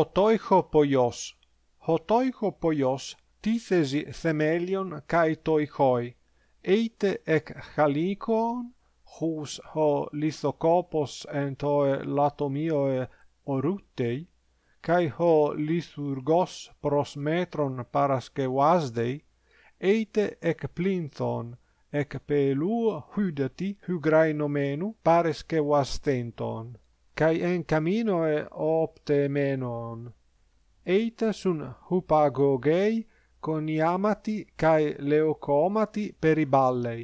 otoicho poios, hotoicho poios τίθεζι θεμέλιον καί toichoi, eite ek chalikon, hus ho lithocopos en toe latomioe orutei, kai ho lithurgos pros metron parascevasdei, eite ek plinthon, ek peluo hudati hygraenomenu parescevastenton kai en caminoe opte menon. Eita sun hupagogei coniamati cae leucomati periballei.